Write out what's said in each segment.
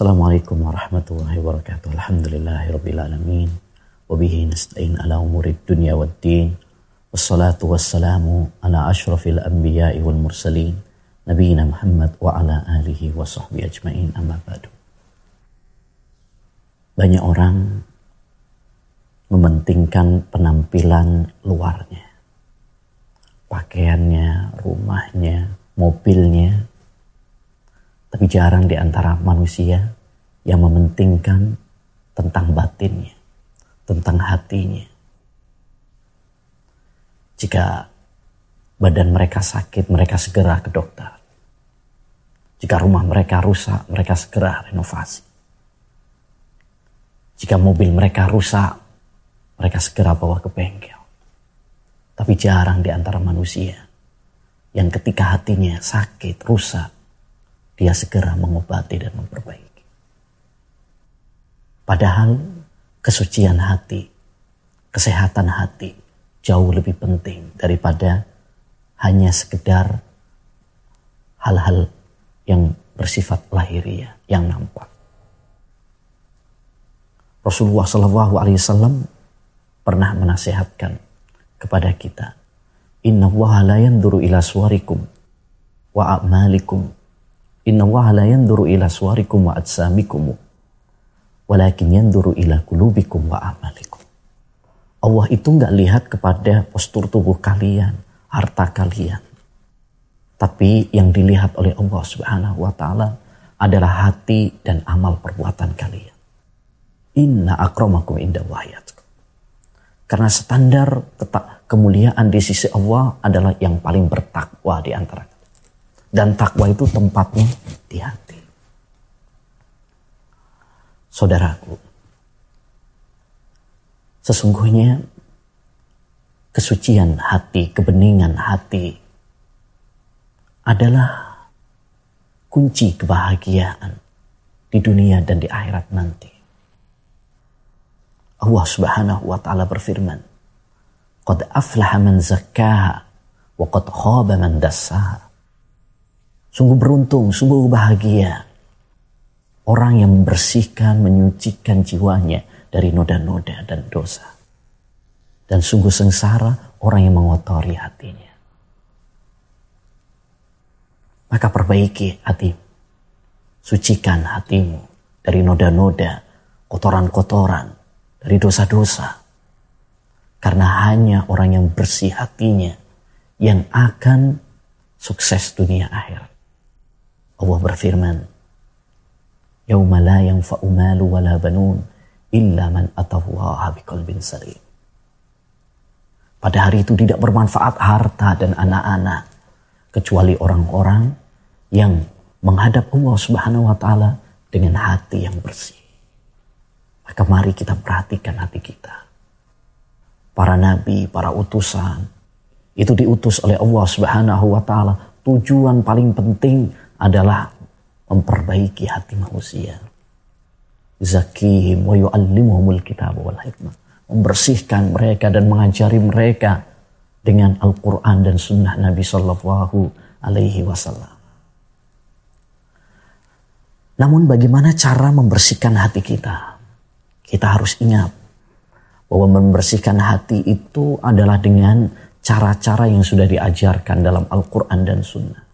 Assalamualaikum warahmatullahi wabarakatuh. Alhamdulillahirrabbilalamin. Wabihi nasta'in ala umurid dunya wad din. Wassalatu wassalamu ala ashrafil anbiya'i wal mursalin. Nabiina Muhammad wa ala alihi wa sahbihi ajma'in amma ba'du. Banyak orang mementingkan penampilan luarnya. Pakaiannya, rumahnya, mobilnya, tapi jarang di antara manusia yang mementingkan tentang batinnya, tentang hatinya. Jika badan mereka sakit, mereka segera ke dokter. Jika rumah mereka rusak, mereka segera renovasi. Jika mobil mereka rusak, mereka segera bawa ke bengkel. Tapi jarang di antara manusia yang ketika hatinya sakit, rusak, dia segera mengobati dan memperbaiki. Padahal kesucian hati, kesehatan hati jauh lebih penting daripada hanya sekedar hal-hal yang bersifat lahiriah yang nampak. Rasulullah Wasallam pernah menasehatkan kepada kita, Inna la yanduru ila suarikum wa a'malikum Inna Allah la yanduru ila suarikum wa atsamikum. Walakin yanduru ila kulubikum wa amalikum. Allah itu nggak lihat kepada postur tubuh kalian, harta kalian. Tapi yang dilihat oleh Allah subhanahu wa ta'ala adalah hati dan amal perbuatan kalian. Inna akramakum inda wahayatkum. Karena standar kemuliaan di sisi Allah adalah yang paling bertakwa di antara dan takwa itu tempatnya di hati. Saudaraku, sesungguhnya kesucian hati, kebeningan hati adalah kunci kebahagiaan di dunia dan di akhirat nanti. Allah Subhanahu wa taala berfirman, "Qad aflaha man zakkaha wa qad khaba man dassaha." Sungguh beruntung, sungguh bahagia. Orang yang membersihkan, menyucikan jiwanya dari noda-noda dan dosa. Dan sungguh sengsara orang yang mengotori hatinya. Maka perbaiki hati. Sucikan hatimu dari noda-noda, kotoran-kotoran, dari dosa-dosa. Karena hanya orang yang bersih hatinya yang akan sukses dunia akhirat. Allah berfirman, "Yauma la yanfa'u malu wala banun illa man atallaha biqalbin salim." Pada hari itu tidak bermanfaat harta dan anak-anak kecuali orang-orang yang menghadap Allah Subhanahu wa taala dengan hati yang bersih. Maka mari kita perhatikan hati kita. Para nabi, para utusan itu diutus oleh Allah Subhanahu wa taala tujuan paling penting adalah memperbaiki hati manusia. Zakihim wa yu'allimuhumul kitab wal hikmah. Membersihkan mereka dan mengajari mereka dengan Al-Quran dan Sunnah Nabi Sallallahu Alaihi Wasallam. Namun bagaimana cara membersihkan hati kita? Kita harus ingat bahwa membersihkan hati itu adalah dengan cara-cara yang sudah diajarkan dalam Al-Quran dan Sunnah.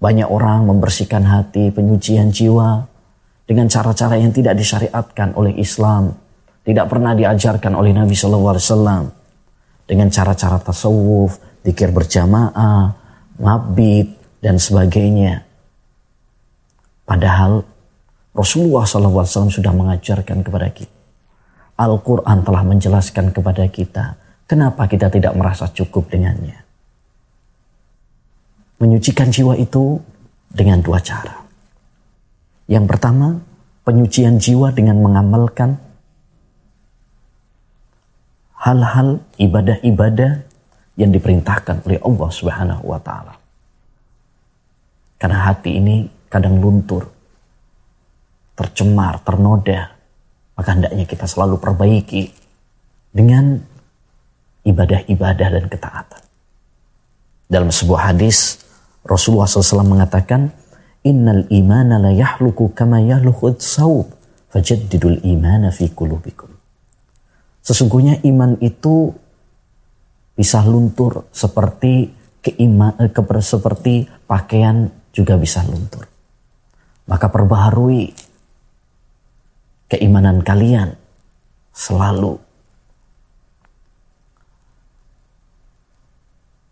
Banyak orang membersihkan hati, penyucian jiwa dengan cara-cara yang tidak disyariatkan oleh Islam, tidak pernah diajarkan oleh Nabi Shallallahu Alaihi Wasallam, dengan cara-cara tasawuf, dikir berjamaah, mabit dan sebagainya. Padahal Rasulullah SAW sudah mengajarkan kepada kita. Al-Quran telah menjelaskan kepada kita. Kenapa kita tidak merasa cukup dengannya? Menyucikan jiwa itu dengan dua cara. Yang pertama, penyucian jiwa dengan mengamalkan hal-hal ibadah-ibadah yang diperintahkan oleh Allah Subhanahu wa taala. Karena hati ini kadang luntur, tercemar, ternoda, maka hendaknya kita selalu perbaiki dengan ibadah-ibadah dan ketaatan. Dalam sebuah hadis Rasulullah SAW mengatakan, innal imana la yahluku kama yahluku saub fajaddidul imana fi kulubikum. Sesungguhnya iman itu bisa luntur seperti keima, eh, ke, seperti pakaian juga bisa luntur. Maka perbaharui keimanan kalian selalu.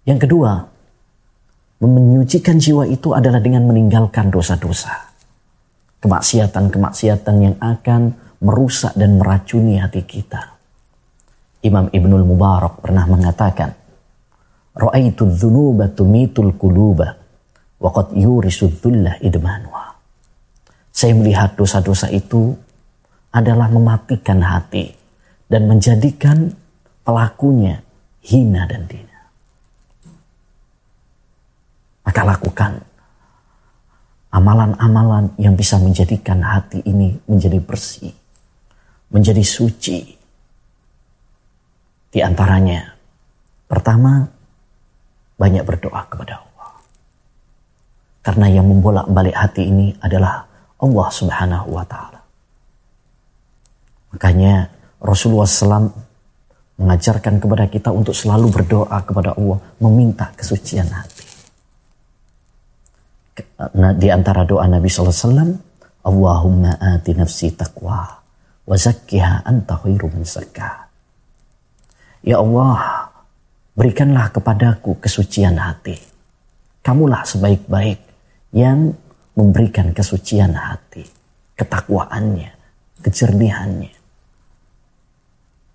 Yang kedua, menyucikan jiwa itu adalah dengan meninggalkan dosa-dosa. Kemaksiatan-kemaksiatan yang akan merusak dan meracuni hati kita. Imam Ibnul Mubarak pernah mengatakan, Ra'aitu dzunuba tumitul kuluba wa qad yurisu dhullah idmanuha. Saya melihat dosa-dosa itu adalah mematikan hati dan menjadikan pelakunya hina dan dina. Maka lakukan amalan-amalan yang bisa menjadikan hati ini menjadi bersih, menjadi suci, di antaranya, pertama, banyak berdoa kepada Allah. Karena yang membolak-balik hati ini adalah Allah Subhanahu wa Ta'ala. Makanya Rasulullah SAW mengajarkan kepada kita untuk selalu berdoa kepada Allah, meminta kesucian hati. Nah, di antara doa Nabi SAW, Allahumma ati nafsi taqwa wa zakkiha anta khairu man Ya Allah, berikanlah kepadaku kesucian hati. Kamulah sebaik-baik yang memberikan kesucian hati, ketakwaannya, kejernihannya.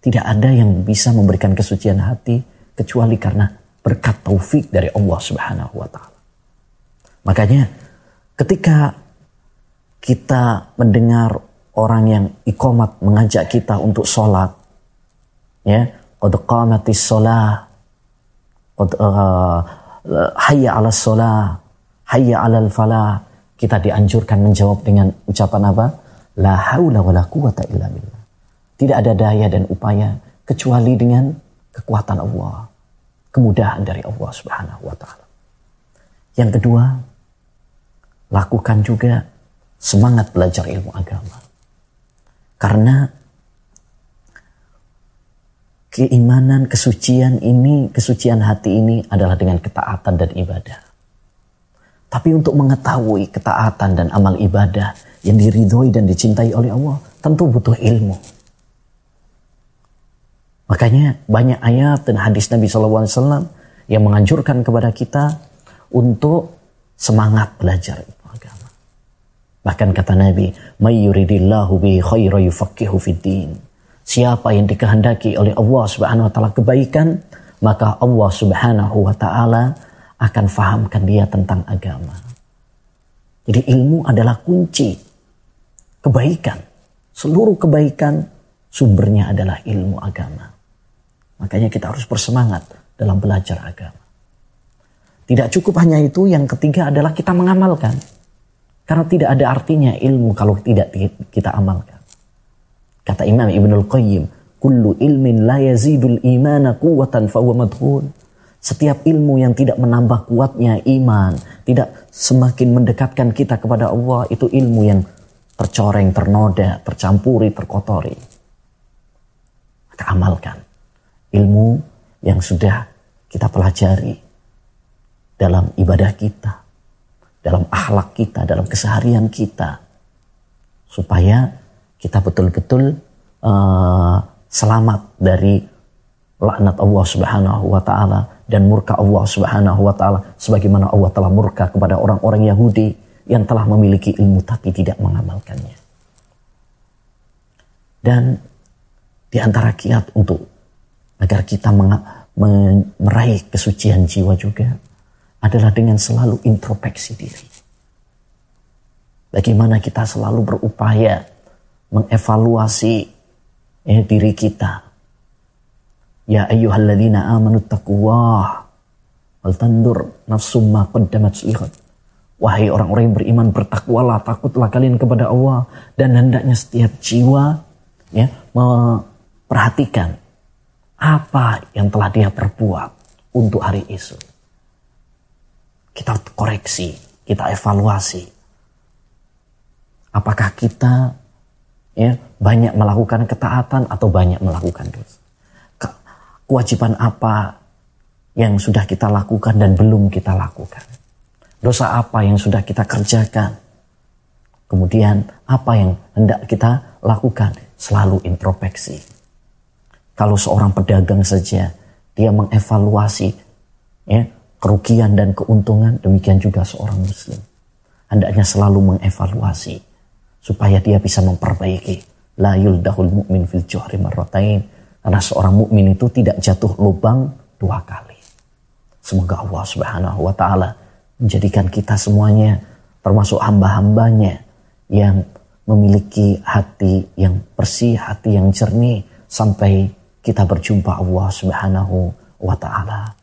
Tidak ada yang bisa memberikan kesucian hati kecuali karena berkat taufik dari Allah Subhanahu wa taala. Makanya ketika kita mendengar orang yang ikomat mengajak kita untuk sholat, ya qad qamatis shalah qad uh, hayya 'ala shalah hayya 'alal falah kita dianjurkan menjawab dengan ucapan apa? La haula wala quwata illa billah. Tidak ada daya dan upaya kecuali dengan kekuatan Allah kemudahan dari Allah Subhanahu wa taala. Yang kedua lakukan juga semangat belajar ilmu agama karena keimanan, kesucian ini, kesucian hati ini adalah dengan ketaatan dan ibadah. Tapi untuk mengetahui ketaatan dan amal ibadah yang diridhoi dan dicintai oleh Allah, tentu butuh ilmu. Makanya banyak ayat dan hadis Nabi SAW yang menganjurkan kepada kita untuk semangat belajar. Bahkan kata Nabi, "May yuridillahu bi yufaqihu fid din." Siapa yang dikehendaki oleh Allah Subhanahu wa taala kebaikan, maka Allah Subhanahu wa taala akan fahamkan dia tentang agama. Jadi ilmu adalah kunci kebaikan. Seluruh kebaikan sumbernya adalah ilmu agama. Makanya kita harus bersemangat dalam belajar agama. Tidak cukup hanya itu, yang ketiga adalah kita mengamalkan. Karena tidak ada artinya ilmu kalau tidak kita amalkan. Kata Imam Ibnul Qayyim, kullu ilmin la yazidul imana quwwatan fahuwa madhun. Setiap ilmu yang tidak menambah kuatnya iman, tidak semakin mendekatkan kita kepada Allah, itu ilmu yang tercoreng, ternoda, tercampuri, terkotori. Maka amalkan ilmu yang sudah kita pelajari dalam ibadah kita, dalam akhlak kita, dalam keseharian kita, supaya kita betul-betul uh, selamat dari laknat Allah Subhanahu wa taala dan murka Allah Subhanahu wa taala sebagaimana Allah telah murka kepada orang-orang Yahudi yang telah memiliki ilmu tapi tidak mengamalkannya. Dan di antara kiat untuk agar kita meraih kesucian jiwa juga adalah dengan selalu introspeksi diri. Bagaimana kita selalu berupaya mengevaluasi ya, diri kita. Ya ayyuhalladzina amanu taqwah wal tandur nafsum ma qaddamat lihat. Wahai orang-orang yang beriman bertakwalah, takutlah kalian kepada Allah dan hendaknya setiap jiwa ya memperhatikan apa yang telah dia perbuat untuk hari esok. Kita koreksi, kita evaluasi Apakah kita ya banyak melakukan ketaatan atau banyak melakukan dosa? Kewajiban apa yang sudah kita lakukan dan belum kita lakukan? Dosa apa yang sudah kita kerjakan? Kemudian apa yang hendak kita lakukan? Selalu introspeksi. Kalau seorang pedagang saja dia mengevaluasi ya kerugian dan keuntungan, demikian juga seorang muslim. Hendaknya selalu mengevaluasi supaya dia bisa memperbaiki. La yuldahul mu'min fil juhri marratain. Karena seorang mukmin itu tidak jatuh lubang dua kali. Semoga Allah Subhanahu wa taala menjadikan kita semuanya termasuk hamba-hambanya yang memiliki hati yang bersih, hati yang jernih sampai kita berjumpa Allah Subhanahu wa taala.